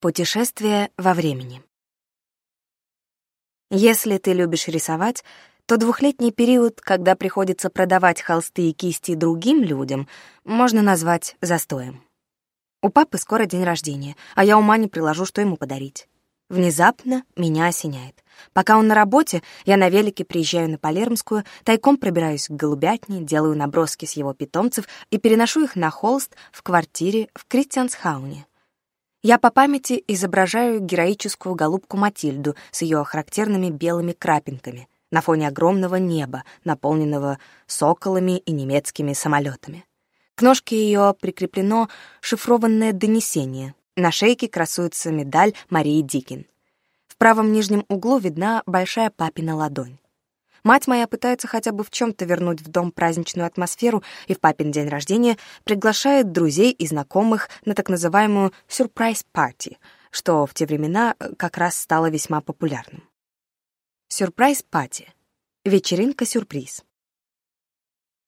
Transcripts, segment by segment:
Путешествие во времени. Если ты любишь рисовать, то двухлетний период, когда приходится продавать холсты и кисти другим людям, можно назвать застоем. У папы скоро день рождения, а я ума не приложу, что ему подарить. Внезапно меня осеняет. Пока он на работе, я на велике приезжаю на Палермскую, тайком пробираюсь к голубятне, делаю наброски с его питомцев и переношу их на холст в квартире в Кристиансхауне. Я по памяти изображаю героическую голубку Матильду с ее характерными белыми крапинками на фоне огромного неба, наполненного соколами и немецкими самолетами. К ножке ее прикреплено шифрованное донесение. На шейке красуется медаль Марии Дикин. В правом нижнем углу видна большая папина ладонь. Мать моя пытается хотя бы в чем-то вернуть в дом праздничную атмосферу и в папин день рождения приглашает друзей и знакомых на так называемую сюрприз-парти, что в те времена э, как раз стало весьма популярным. «Сюрприз-пати» Вечеринка-сюрприз.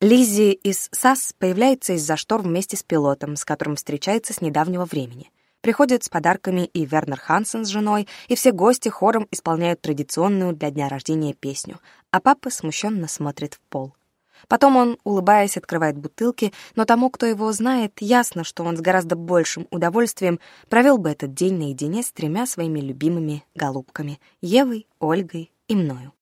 Лиззи из САС появляется из-за штор вместе с пилотом, с которым встречается с недавнего времени — Приходят с подарками и Вернер Хансен с женой, и все гости хором исполняют традиционную для дня рождения песню, а папа смущенно смотрит в пол. Потом он, улыбаясь, открывает бутылки, но тому, кто его знает, ясно, что он с гораздо большим удовольствием провел бы этот день наедине с тремя своими любимыми голубками — Евой, Ольгой и мною.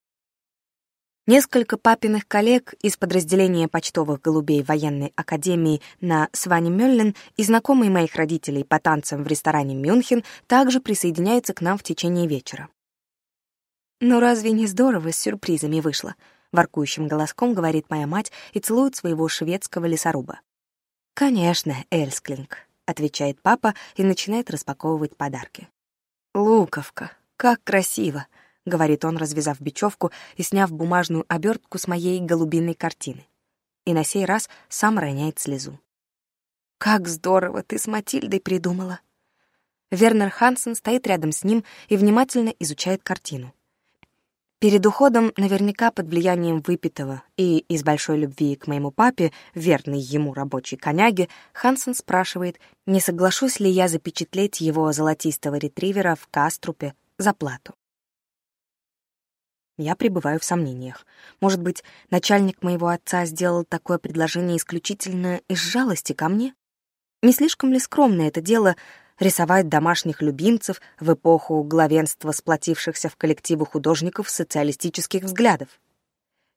Несколько папиных коллег из подразделения почтовых голубей военной академии на Сване Мёллен и знакомые моих родителей по танцам в ресторане «Мюнхен» также присоединяются к нам в течение вечера. «Ну разве не здорово с сюрпризами вышло?» — воркующим голоском говорит моя мать и целует своего шведского лесоруба. «Конечно, Эльсклинг», — отвечает папа и начинает распаковывать подарки. «Луковка, как красиво!» — говорит он, развязав бечевку и сняв бумажную обертку с моей голубиной картины. И на сей раз сам роняет слезу. «Как здорово ты с Матильдой придумала!» Вернер Хансен стоит рядом с ним и внимательно изучает картину. Перед уходом, наверняка под влиянием выпитого и из большой любви к моему папе, верной ему рабочей коняге, Хансен спрашивает, не соглашусь ли я запечатлеть его золотистого ретривера в каструпе за плату. Я пребываю в сомнениях. Может быть, начальник моего отца сделал такое предложение исключительно из жалости ко мне? Не слишком ли скромно это дело рисовать домашних любимцев в эпоху главенства сплотившихся в коллективы художников социалистических взглядов?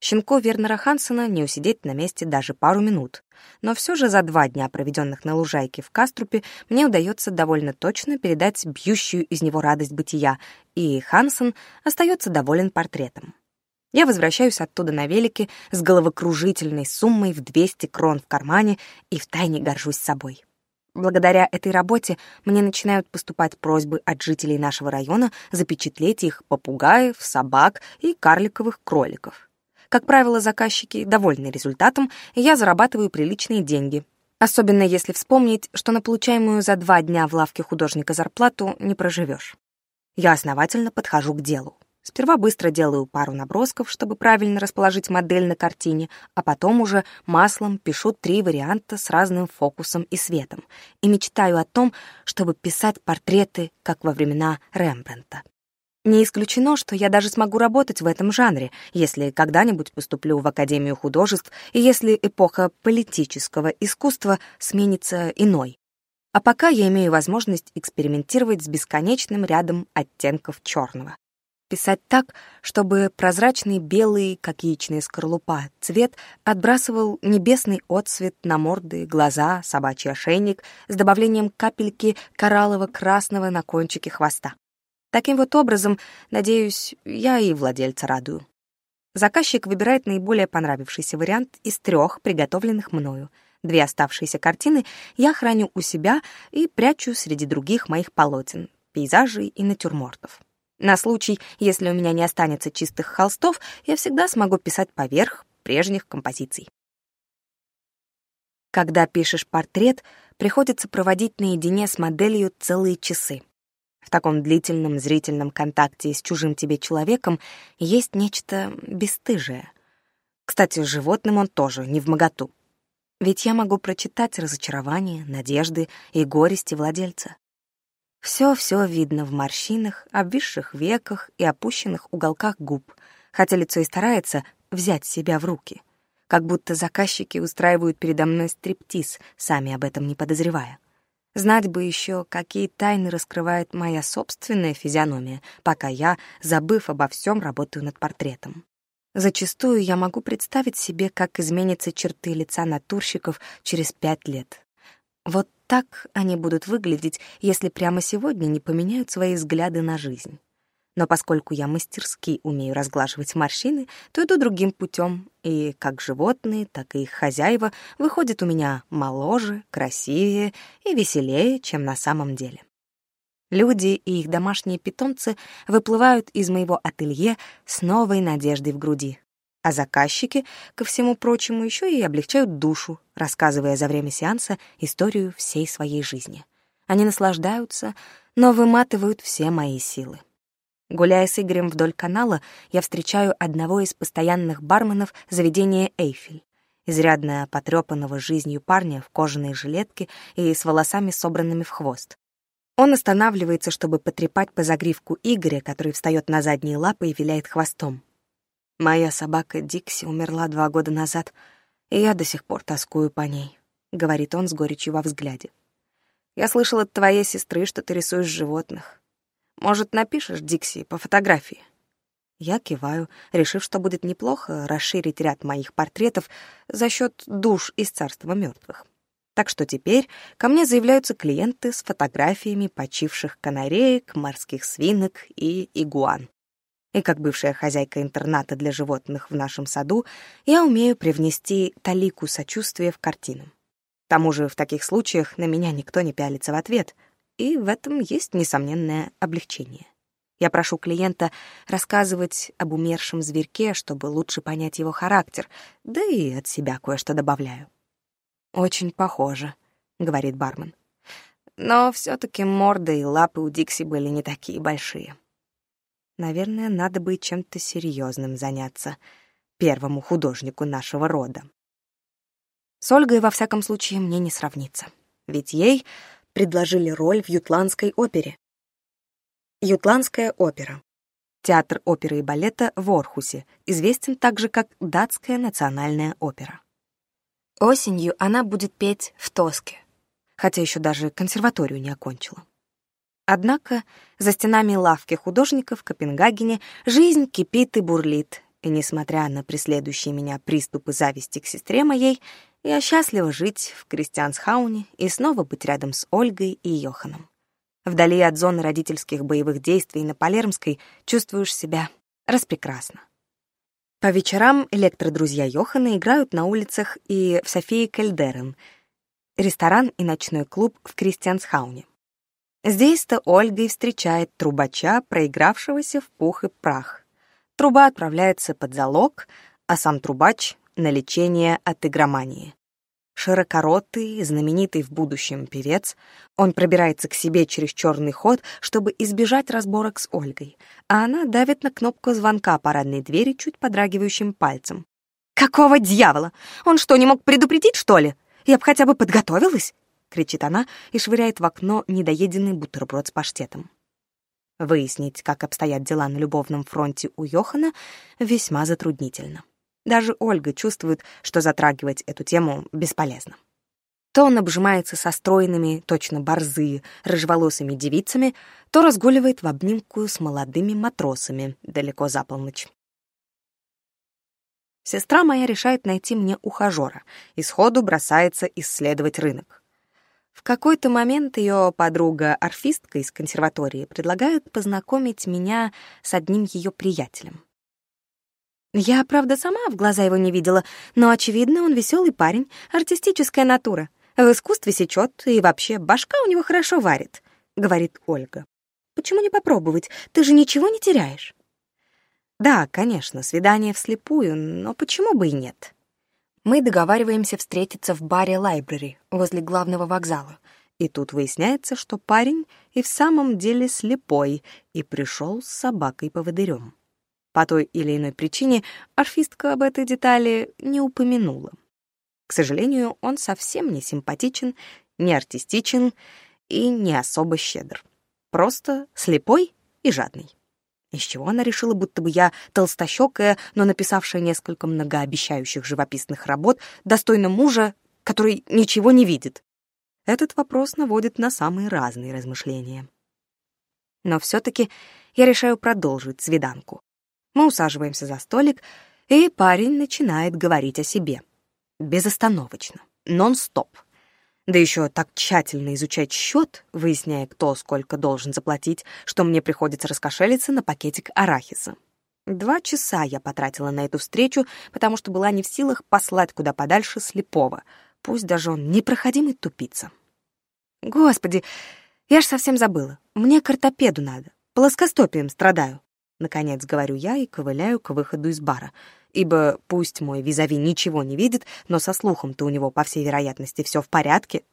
Щенко Вернера Хансена не усидеть на месте даже пару минут. Но все же за два дня, проведенных на лужайке в Каструпе, мне удается довольно точно передать бьющую из него радость бытия, и Хансен остается доволен портретом. Я возвращаюсь оттуда на велике с головокружительной суммой в 200 крон в кармане и втайне горжусь собой. Благодаря этой работе мне начинают поступать просьбы от жителей нашего района запечатлеть их попугаев, собак и карликовых кроликов. Как правило, заказчики довольны результатом, и я зарабатываю приличные деньги. Особенно если вспомнить, что на получаемую за два дня в лавке художника зарплату не проживешь. Я основательно подхожу к делу. Сперва быстро делаю пару набросков, чтобы правильно расположить модель на картине, а потом уже маслом пишу три варианта с разным фокусом и светом и мечтаю о том, чтобы писать портреты, как во времена Рембрандта. Не исключено, что я даже смогу работать в этом жанре, если когда-нибудь поступлю в Академию художеств и если эпоха политического искусства сменится иной. А пока я имею возможность экспериментировать с бесконечным рядом оттенков черного. Писать так, чтобы прозрачный белый, как яичная скорлупа, цвет отбрасывал небесный отсвет на морды, глаза, собачий ошейник с добавлением капельки кораллово-красного на кончике хвоста. Таким вот образом, надеюсь, я и владельца радую. Заказчик выбирает наиболее понравившийся вариант из трех приготовленных мною. Две оставшиеся картины я храню у себя и прячу среди других моих полотен, пейзажей и натюрмортов. На случай, если у меня не останется чистых холстов, я всегда смогу писать поверх прежних композиций. Когда пишешь портрет, приходится проводить наедине с моделью целые часы. В таком длительном зрительном контакте с чужим тебе человеком есть нечто бесстыжее. Кстати, животным он тоже не в моготу. Ведь я могу прочитать разочарования, надежды и горести владельца. Все-все видно в морщинах, обвисших веках и опущенных уголках губ, хотя лицо и старается взять себя в руки, как будто заказчики устраивают передо мной стриптиз, сами об этом не подозревая. Знать бы еще, какие тайны раскрывает моя собственная физиономия, пока я, забыв обо всем, работаю над портретом. Зачастую я могу представить себе, как изменятся черты лица натурщиков через пять лет. Вот так они будут выглядеть, если прямо сегодня не поменяют свои взгляды на жизнь. Но поскольку я мастерски умею разглаживать морщины, то иду другим путем, и как животные, так и их хозяева выходят у меня моложе, красивее и веселее, чем на самом деле. Люди и их домашние питомцы выплывают из моего ателье с новой надеждой в груди. А заказчики, ко всему прочему, еще и облегчают душу, рассказывая за время сеанса историю всей своей жизни. Они наслаждаются, но выматывают все мои силы. Гуляя с Игорем вдоль канала, я встречаю одного из постоянных барменов заведения «Эйфель» изрядно потрепанного жизнью парня в кожаной жилетке и с волосами собранными в хвост. Он останавливается, чтобы потрепать по загривку Игоря, который встает на задние лапы и виляет хвостом. «Моя собака Дикси умерла два года назад, и я до сих пор тоскую по ней», — говорит он с горечью во взгляде. «Я слышал от твоей сестры, что ты рисуешь животных. Может, напишешь, Дикси, по фотографии?» Я киваю, решив, что будет неплохо расширить ряд моих портретов за счет душ из царства мертвых. Так что теперь ко мне заявляются клиенты с фотографиями почивших канареек, морских свинок и игуан. И как бывшая хозяйка интерната для животных в нашем саду, я умею привнести талику сочувствия в картину. К тому же в таких случаях на меня никто не пялится в ответ — и в этом есть несомненное облегчение. Я прошу клиента рассказывать об умершем зверьке, чтобы лучше понять его характер, да и от себя кое-что добавляю. «Очень похоже», — говорит бармен. Но все таки морды и лапы у Дикси были не такие большие. Наверное, надо бы чем-то серьезным заняться первому художнику нашего рода. С Ольгой, во всяком случае, мне не сравнится. Ведь ей предложили роль в Ютландской опере. Ютландская опера. Театр оперы и балета в Орхусе известен также как Датская национальная опера. Осенью она будет петь в Тоске, хотя еще даже консерваторию не окончила. Однако за стенами лавки художников в Копенгагене жизнь кипит и бурлит, и, несмотря на преследующие меня приступы зависти к сестре моей, я счастлива жить в Кристиансхауне и снова быть рядом с Ольгой и Йоханом. Вдали от зоны родительских боевых действий на Палермской чувствуешь себя распрекрасно. По вечерам электродрузья Йохана играют на улицах и в Софии Кельдерен, ресторан и ночной клуб в Кристиансхауне. Здесь-то Ольга и встречает трубача, проигравшегося в пух и прах. Труба отправляется под залог, а сам трубач на лечение от игромании. Широкоротый, знаменитый в будущем певец, он пробирается к себе через черный ход, чтобы избежать разборок с Ольгой, а она давит на кнопку звонка парадной двери чуть подрагивающим пальцем. «Какого дьявола? Он что, не мог предупредить, что ли? Я бы хотя бы подготовилась!» — кричит она и швыряет в окно недоеденный бутерброд с паштетом. Выяснить, как обстоят дела на любовном фронте у Йохана, весьма затруднительно. Даже Ольга чувствует, что затрагивать эту тему бесполезно. То он обжимается со стройными, точно борзы рыжеволосыми девицами, то разгуливает в обнимку с молодыми матросами далеко за полночь. Сестра моя решает найти мне ухажера и сходу бросается исследовать рынок. В какой-то момент ее подруга-орфистка из консерватории предлагает познакомить меня с одним ее приятелем. Я, правда, сама в глаза его не видела, но, очевидно, он веселый парень, артистическая натура. В искусстве сечет и вообще башка у него хорошо варит», — говорит Ольга. «Почему не попробовать? Ты же ничего не теряешь». «Да, конечно, свидание вслепую, но почему бы и нет?» Мы договариваемся встретиться в баре Лайбрери возле главного вокзала. И тут выясняется, что парень и в самом деле слепой и пришел с собакой-поводырем. По той или иной причине арфистка об этой детали не упомянула. К сожалению, он совсем не симпатичен, не артистичен и не особо щедр. Просто слепой и жадный. Из чего она решила, будто бы я толстощёкая, но написавшая несколько многообещающих живописных работ, достойна мужа, который ничего не видит? Этот вопрос наводит на самые разные размышления. Но все таки я решаю продолжить свиданку. Мы усаживаемся за столик, и парень начинает говорить о себе. Безостановочно, нон-стоп. Да еще так тщательно изучать счет, выясняя, кто сколько должен заплатить, что мне приходится раскошелиться на пакетик арахиса. Два часа я потратила на эту встречу, потому что была не в силах послать куда подальше слепого, пусть даже он непроходимый тупица. Господи, я ж совсем забыла. Мне картопеду надо. Плоскостопием страдаю. Наконец, говорю я и ковыляю к выходу из бара. Ибо пусть мой визави ничего не видит, но со слухом-то у него, по всей вероятности, все в порядке.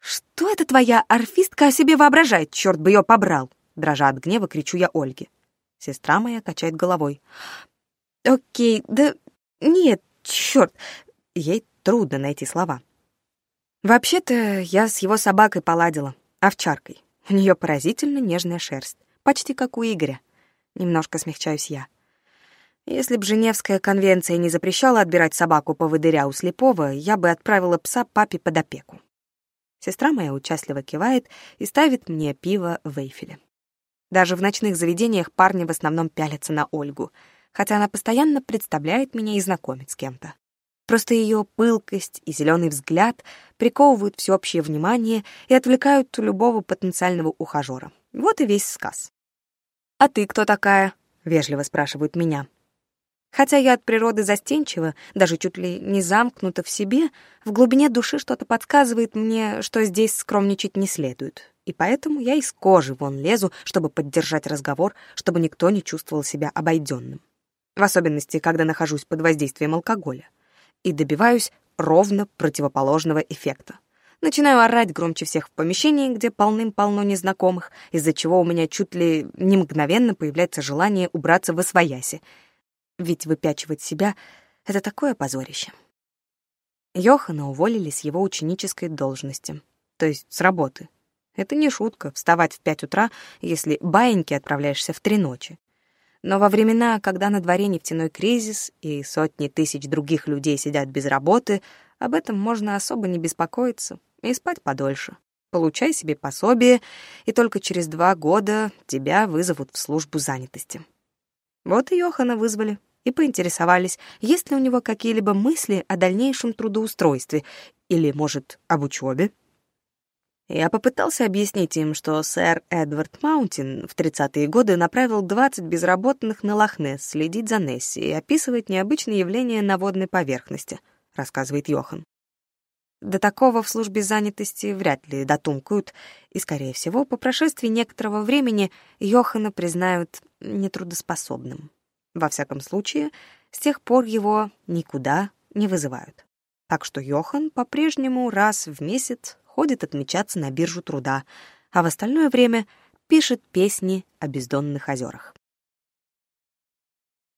«Что это твоя орфистка о себе воображает? Черт бы ее побрал!» Дрожа от гнева, кричу я Ольге. Сестра моя качает головой. «Окей, да нет, черт!» Ей трудно найти слова. «Вообще-то я с его собакой поладила, овчаркой. У нее поразительно нежная шерсть, почти как у Игоря немножко смягчаюсь я. Если б Женевская конвенция не запрещала отбирать собаку по выдыря у слепого, я бы отправила пса папе под опеку. Сестра моя участливо кивает и ставит мне пиво в Эйфеле. Даже в ночных заведениях парни в основном пялятся на Ольгу, хотя она постоянно представляет меня и знакомит с кем-то. Просто ее пылкость и зеленый взгляд приковывают всеобщее внимание и отвлекают любого потенциального ухажера. Вот и весь сказ. «А ты кто такая?» — вежливо спрашивают меня. Хотя я от природы застенчива, даже чуть ли не замкнута в себе, в глубине души что-то подсказывает мне, что здесь скромничать не следует. И поэтому я из кожи вон лезу, чтобы поддержать разговор, чтобы никто не чувствовал себя обойденным. В особенности, когда нахожусь под воздействием алкоголя. И добиваюсь ровно противоположного эффекта. Начинаю орать громче всех в помещении, где полным-полно незнакомых, из-за чего у меня чуть ли не мгновенно появляется желание убраться во свояси. Ведь выпячивать себя — это такое позорище. Йохана уволили с его ученической должности, то есть с работы. Это не шутка — вставать в пять утра, если баиньки отправляешься в три ночи. Но во времена, когда на дворе нефтяной кризис и сотни тысяч других людей сидят без работы, об этом можно особо не беспокоиться и спать подольше. Получай себе пособие, и только через два года тебя вызовут в службу занятости». Вот и Йохана вызвали и поинтересовались, есть ли у него какие-либо мысли о дальнейшем трудоустройстве или, может, об учебе. Я попытался объяснить им, что сэр Эдвард Маунтин в 30-е годы направил 20 безработных на Лохнес следить за Несси и описывать необычные явления на водной поверхности, рассказывает Йохан. До такого в службе занятости вряд ли дотумкают, и, скорее всего, по прошествии некоторого времени Йохана признают нетрудоспособным. Во всяком случае, с тех пор его никуда не вызывают. Так что Йохан по-прежнему раз в месяц ходит отмечаться на биржу труда, а в остальное время пишет песни о бездонных озерах.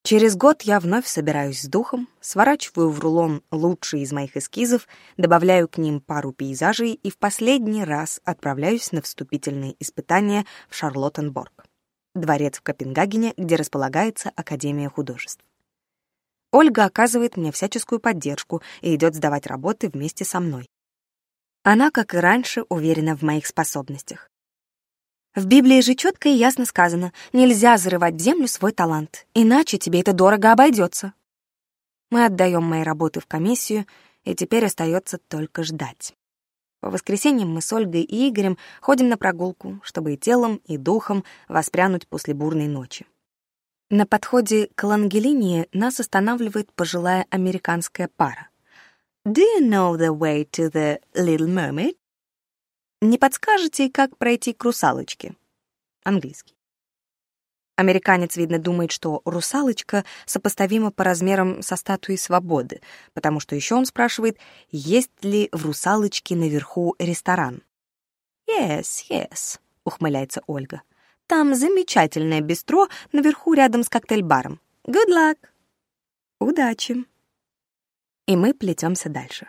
Через год я вновь собираюсь с духом, сворачиваю в рулон лучшие из моих эскизов, добавляю к ним пару пейзажей и в последний раз отправляюсь на вступительные испытания в Шарлоттенборг, дворец в Копенгагене, где располагается Академия художеств. Ольга оказывает мне всяческую поддержку и идет сдавать работы вместе со мной. Она, как и раньше, уверена в моих способностях. В Библии же четко и ясно сказано, нельзя зарывать в землю свой талант, иначе тебе это дорого обойдется. Мы отдаем мои работы в комиссию, и теперь остается только ждать. По воскресеньям мы с Ольгой и Игорем ходим на прогулку, чтобы и телом, и духом воспрянуть после бурной ночи. На подходе к Лангелинии нас останавливает пожилая американская пара. «Do you know the way to the Little Mermaid?» Не подскажете, как пройти к русалочке? Английский. Американец, видно, думает, что русалочка сопоставима по размерам со статуей свободы, потому что еще он спрашивает, есть ли в русалочке наверху ресторан. «Yes, yes», — ухмыляется Ольга. «Там замечательное бистро наверху рядом с коктейль-баром. Good luck!» «Удачи!» И мы плетемся дальше.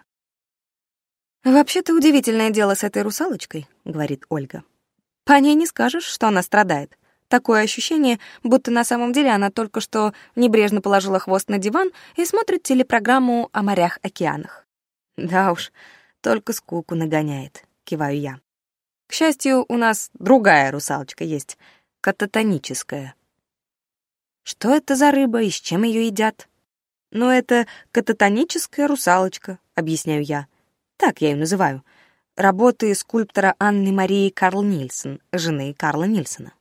«Вообще-то удивительное дело с этой русалочкой», — говорит Ольга. «По ней не скажешь, что она страдает. Такое ощущение, будто на самом деле она только что небрежно положила хвост на диван и смотрит телепрограмму о морях-океанах». «Да уж, только скуку нагоняет», — киваю я. «К счастью, у нас другая русалочка есть, кататоническая». «Что это за рыба и с чем ее едят?» «Ну, это кататоническая русалочка», — объясняю я. Так я ее называю. Работы скульптора Анны Марии Карл Нильсон, жены Карла Нильсона.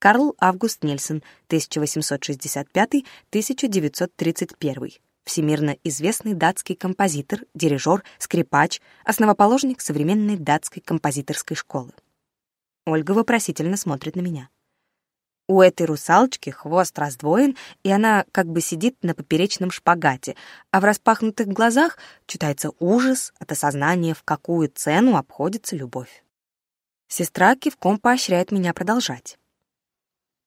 Карл Август Нильсон, 1865-1931. Всемирно известный датский композитор, дирижер, скрипач, основоположник современной датской композиторской школы. Ольга вопросительно смотрит на меня. У этой русалочки хвост раздвоен, и она как бы сидит на поперечном шпагате, а в распахнутых глазах читается ужас от осознания, в какую цену обходится любовь. Сестра кивком поощряет меня продолжать.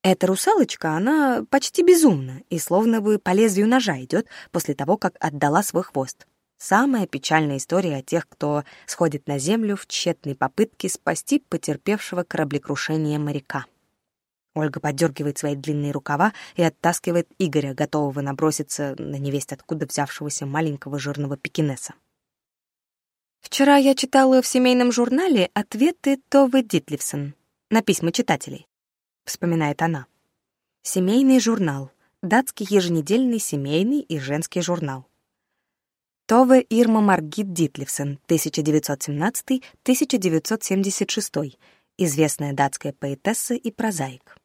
Эта русалочка, она почти безумна и словно бы по лезвию ножа идет после того, как отдала свой хвост. Самая печальная история о тех, кто сходит на землю в тщетной попытке спасти потерпевшего кораблекрушение моряка. Ольга подергивает свои длинные рукава и оттаскивает Игоря, готового наброситься на невесть откуда взявшегося маленького жирного пекинеса. Вчера я читала в семейном журнале ответы Товы Дитливсон на письма читателей, вспоминает она. Семейный журнал. Датский еженедельный семейный и женский журнал. Това Ирма Маргит Дитливсон, 1917-1976, известная датская поэтесса и прозаик.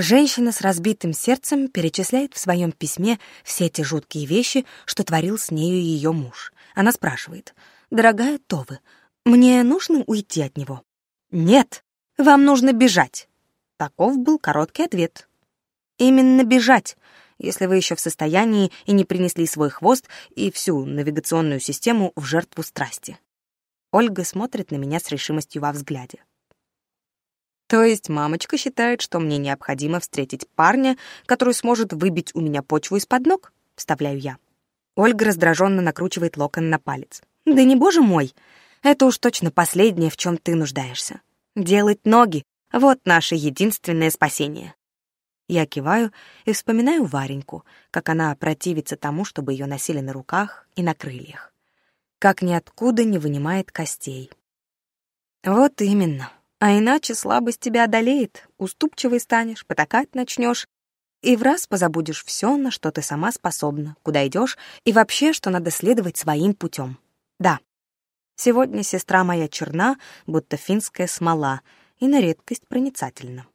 Женщина с разбитым сердцем перечисляет в своем письме все те жуткие вещи, что творил с нею ее муж. Она спрашивает, «Дорогая Товы, мне нужно уйти от него?» «Нет, вам нужно бежать». Таков был короткий ответ. «Именно бежать, если вы еще в состоянии и не принесли свой хвост и всю навигационную систему в жертву страсти». Ольга смотрит на меня с решимостью во взгляде. То есть мамочка считает, что мне необходимо встретить парня, который сможет выбить у меня почву из-под ног? Вставляю я. Ольга раздраженно накручивает локон на палец. Да не боже мой, это уж точно последнее, в чем ты нуждаешься. Делать ноги — вот наше единственное спасение. Я киваю и вспоминаю Вареньку, как она противится тому, чтобы ее носили на руках и на крыльях. Как ниоткуда не вынимает костей. Вот именно. А иначе слабость тебя одолеет, уступчивой станешь, потакать начнешь, и в раз позабудешь все, на что ты сама способна, куда идешь и вообще, что надо следовать своим путем. Да, сегодня сестра моя черна, будто финская смола, и на редкость проницательна.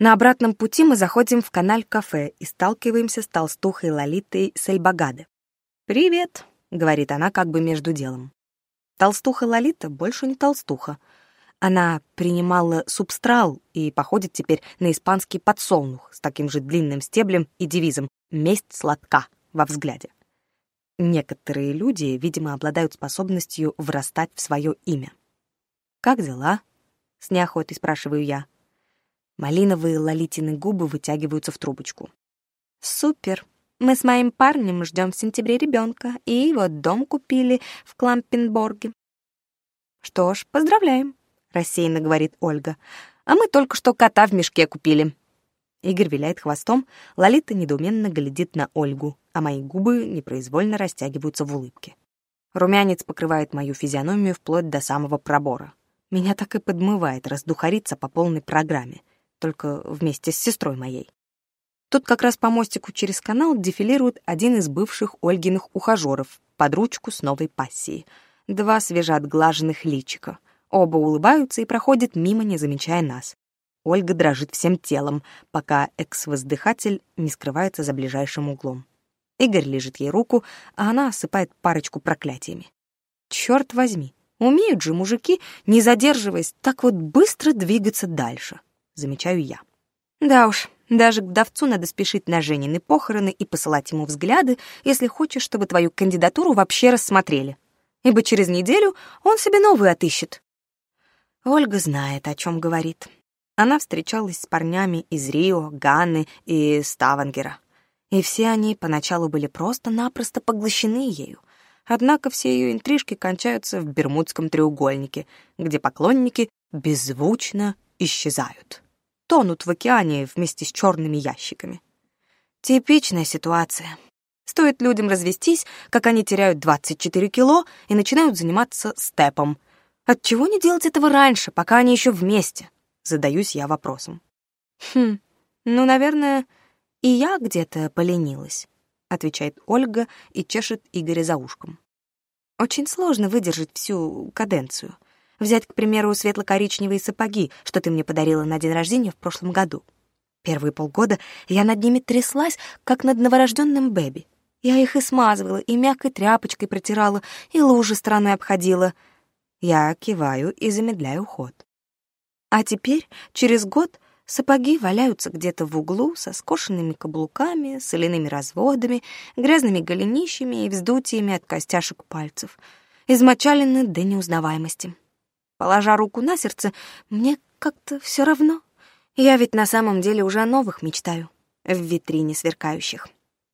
На обратном пути мы заходим в каналь-кафе и сталкиваемся с толстухой Лолитой Сельбагады. «Привет», — говорит она как бы между делом. Толстуха Лолита больше не толстуха — она принимала субстрал и походит теперь на испанский подсолнух с таким же длинным стеблем и девизом «Месть сладка» во взгляде. Некоторые люди, видимо, обладают способностью врастать в свое имя. «Как дела?» — с неохотой спрашиваю я. Малиновые лолитины губы вытягиваются в трубочку. «Супер! Мы с моим парнем ждем в сентябре ребенка, и вот дом купили в Клампенборге». «Что ж, поздравляем!» рассеянно говорит Ольга. А мы только что кота в мешке купили. Игорь виляет хвостом, Лолита недоуменно глядит на Ольгу, а мои губы непроизвольно растягиваются в улыбке. Румянец покрывает мою физиономию вплоть до самого пробора. Меня так и подмывает раздухариться по полной программе, только вместе с сестрой моей. Тут как раз по мостику через канал дефилирует один из бывших Ольгиных ухажеров под ручку с новой пассией. Два свежеотглаженных личика. Оба улыбаются и проходят мимо, не замечая нас. Ольга дрожит всем телом, пока экс-воздыхатель не скрывается за ближайшим углом. Игорь лежит ей руку, а она осыпает парочку проклятиями. Черт возьми, умеют же мужики, не задерживаясь, так вот быстро двигаться дальше, замечаю я. Да уж, даже к давцу надо спешить на Женины похороны и посылать ему взгляды, если хочешь, чтобы твою кандидатуру вообще рассмотрели. Ибо через неделю он себе новую отыщет. Ольга знает, о чем говорит. Она встречалась с парнями из Рио, Ганны и Ставангера. И все они поначалу были просто-напросто поглощены ею. Однако все ее интрижки кончаются в Бермудском треугольнике, где поклонники беззвучно исчезают. Тонут в океане вместе с черными ящиками. Типичная ситуация. Стоит людям развестись, как они теряют 24 кило и начинают заниматься степом — Отчего не делать этого раньше, пока они еще вместе? Задаюсь я вопросом. Хм, ну, наверное, и я где-то поленилась, отвечает Ольга и чешет Игоря за ушком. Очень сложно выдержать всю каденцию. Взять, к примеру, светло-коричневые сапоги, что ты мне подарила на день рождения в прошлом году. Первые полгода я над ними тряслась, как над новорожденным бэби. Я их и смазывала, и мягкой тряпочкой протирала, и лужи стороной обходила — я киваю и замедляю ход. А теперь, через год, сапоги валяются где-то в углу со скошенными каблуками, соляными разводами, грязными голенищами и вздутиями от костяшек пальцев, измочалены до неузнаваемости. Положа руку на сердце, мне как-то все равно. Я ведь на самом деле уже о новых мечтаю, в витрине сверкающих.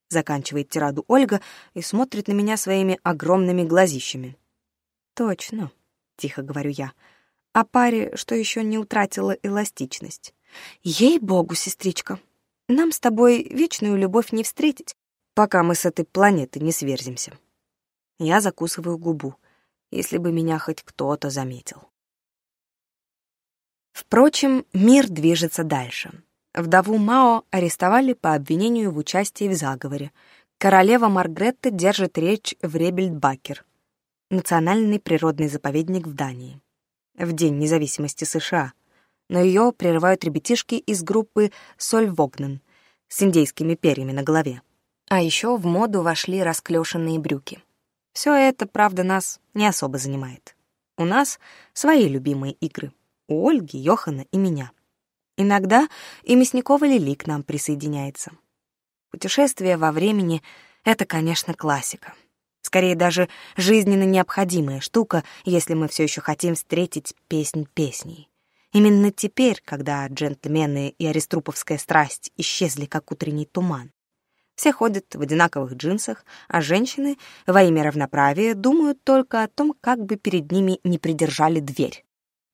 Заканчивает тираду Ольга и смотрит на меня своими огромными глазищами. Точно тихо говорю я. О паре, что еще не утратила эластичность. Ей-богу, сестричка, нам с тобой вечную любовь не встретить, пока мы с этой планеты не сверзимся. Я закусываю губу, если бы меня хоть кто-то заметил. Впрочем, мир движется дальше. Вдову Мао арестовали по обвинению в участии в заговоре. Королева Маргретта держит речь в Ребельдбакер — национальный природный заповедник в Дании. В День независимости США. Но ее прерывают ребятишки из группы «Соль Вогнен» с индейскими перьями на голове. А еще в моду вошли расклешенные брюки. Все это, правда, нас не особо занимает. У нас свои любимые игры. У Ольги, Йохана и меня. Иногда и Мясникова Лили к нам присоединяется. Путешествие во времени — это, конечно, классика. Скорее, даже жизненно необходимая штука, если мы все еще хотим встретить песнь песней. Именно теперь, когда джентльмены и ареструповская страсть исчезли, как утренний туман. Все ходят в одинаковых джинсах, а женщины во имя равноправия думают только о том, как бы перед ними не придержали дверь.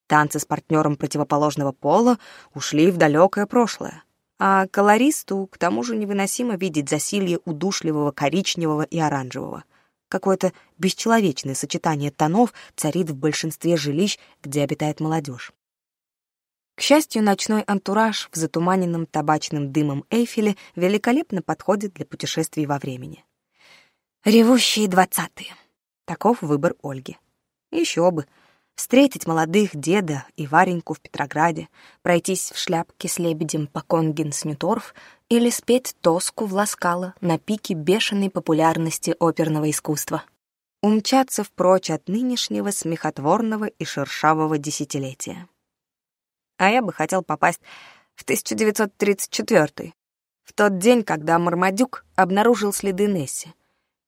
Танцы с партнером противоположного пола ушли в далекое прошлое. А колористу, к тому же, невыносимо видеть засилье удушливого коричневого и оранжевого — Какое-то бесчеловечное сочетание тонов царит в большинстве жилищ, где обитает молодежь. К счастью, ночной антураж в затуманенном табачным дымом Эйфеле великолепно подходит для путешествий во времени. Ревущие двадцатые. Таков выбор Ольги. Еще бы. Встретить молодых деда и Вареньку в Петрограде, пройтись в шляпке с лебедем по Конгенснюторф, или спеть тоску в Ласкало на пике бешеной популярности оперного искусства. Умчаться впрочь от нынешнего смехотворного и шершавого десятилетия. А я бы хотел попасть в 1934 в тот день, когда Мармадюк обнаружил следы Несси,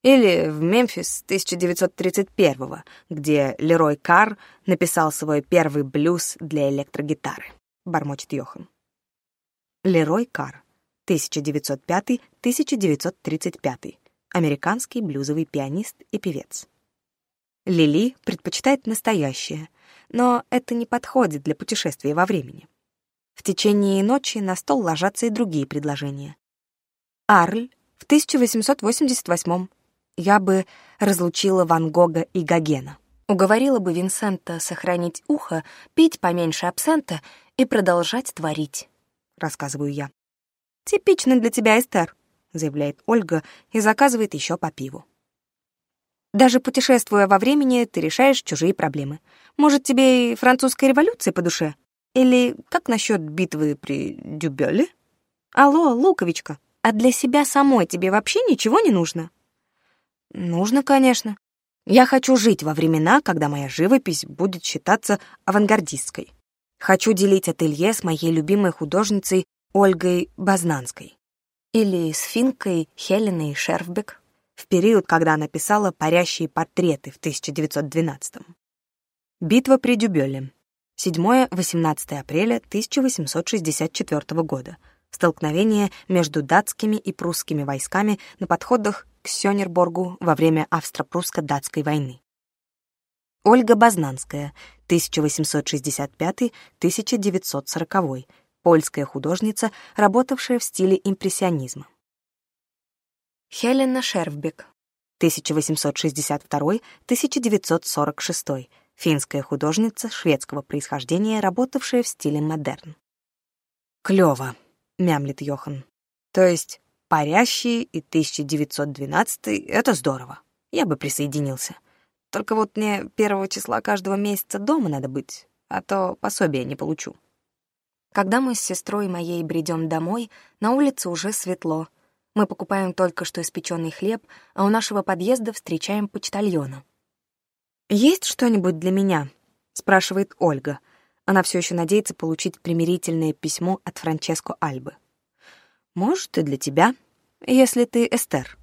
или в Мемфис 1931 где Лерой Карр написал свой первый блюз для электрогитары, бормочет Йохан. Лерой Карр 1905-1935, американский блюзовый пианист и певец. Лили предпочитает настоящее, но это не подходит для путешествия во времени. В течение ночи на стол ложатся и другие предложения. Арль в 1888 я бы разлучила Ван Гога и Гогена. Уговорила бы Винсента сохранить ухо, пить поменьше абсента и продолжать творить, рассказываю я. Типично для тебя, Эстер», — заявляет Ольга и заказывает еще по пиву. «Даже путешествуя во времени, ты решаешь чужие проблемы. Может, тебе и французская революция по душе? Или как насчет битвы при Дюбеле? Алло, Луковичка, а для себя самой тебе вообще ничего не нужно?» «Нужно, конечно. Я хочу жить во времена, когда моя живопись будет считаться авангардистской. Хочу делить ателье с моей любимой художницей Ольгой Базнанской или сфинкой Хеленой Шерфбек в период, когда она писала «Парящие портреты» в 1912 -м. Битва при Дюбеле. 7-18 апреля 1864 года. Столкновение между датскими и прусскими войсками на подходах к Сёнерборгу во время австро-прусско-датской войны. Ольга Базнанская, 1865-1940, польская художница, работавшая в стиле импрессионизма. Хелена Шервбек 1862-1946, финская художница шведского происхождения, работавшая в стиле модерн. «Клёво», — мямлит Йохан. «То есть парящий и «1912» — это здорово. Я бы присоединился. Только вот мне первого числа каждого месяца дома надо быть, а то пособия не получу». Когда мы с сестрой моей бредем домой, на улице уже светло. Мы покупаем только что испеченный хлеб, а у нашего подъезда встречаем почтальона. «Есть что-нибудь для меня?» — спрашивает Ольга. Она все еще надеется получить примирительное письмо от Франческо Альбы. «Может, и для тебя, если ты Эстер».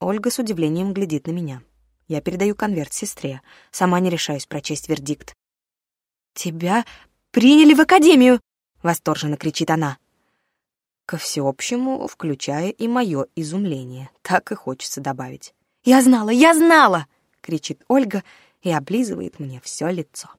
Ольга с удивлением глядит на меня. Я передаю конверт сестре, сама не решаюсь прочесть вердикт. «Тебя Приняли в академию!» — восторженно кричит она. Ко всеобщему, включая и мое изумление, так и хочется добавить. «Я знала, я знала!» — кричит Ольга и облизывает мне все лицо.